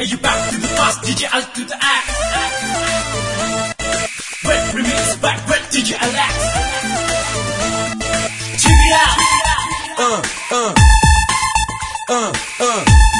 Are you back to the past? Did you out to the act? When remix back, did you relax? Check it out! uh, uh, uh, uh.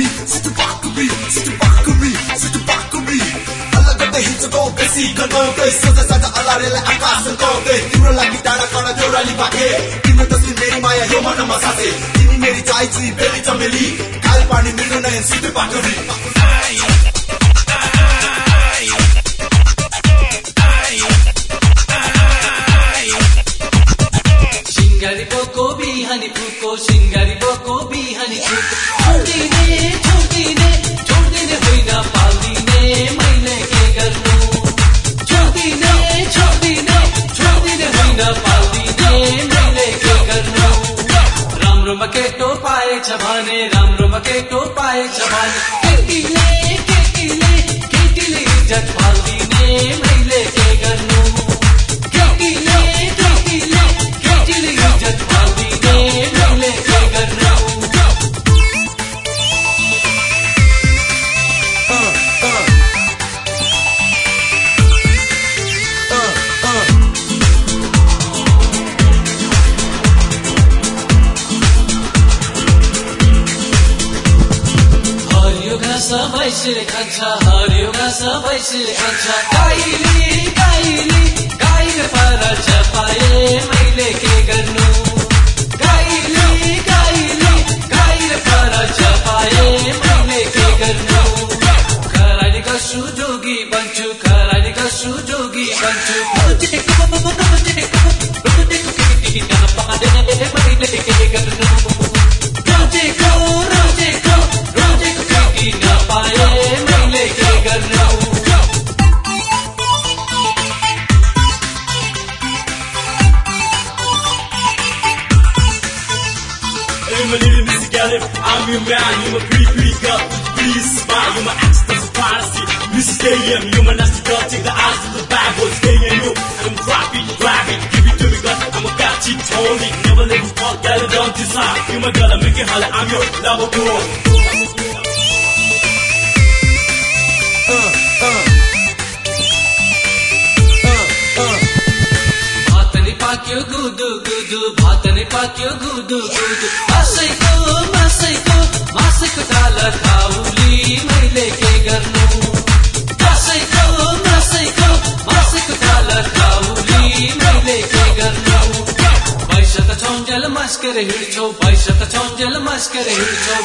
to me, sit back to me, sit back to me. अलग गर्दै हिँड्छको बेसी गनाउँदै सोझा साझा अलारेलाई आकाश गाउँदै तिम्रो लागि टाढा कडा देउराली पाके तिम्रो तस्बिर मेरी माया यो मनमा सासे तिमी मेरी चाइ चुई बेली चमेली काल पानी मेरो नयन सिट पाटोरी सिंगारी बोको बिहानी फुको सिंगारी पाएछ भने राम्रोमा केटो पाएछ भने घाँस भैँसीले खान्छ हरियो घाँस भैँसीले खान्छ। गाईले गाईले I'm a little bit together. I'm your man, you're my pretty, pretty girl. Please smile, you're my ex, that's a policy. KM, you're my nasty girl. Take the eyes to the bad boys, KM, you. And I'm dropping, grabbing, give it to me, girl. I'm a catchy Tony. Never let me fall, get it down this high. You're my girl, I make it holler, I'm your lover girl. Uh, uh. Uh, uh. Atani pakyo gudu gudu पाक्यो गुदु गुदु मासैको मासैको मासैको डाल खाउली मैले के गर्नु मासैको मासैको मासैको डाल खाउली मैले के गर्नु पैसा त छौन्जेल मस्केर हिँड्छौ पैसा त छौन्जेल मस्केर हिँड्छौ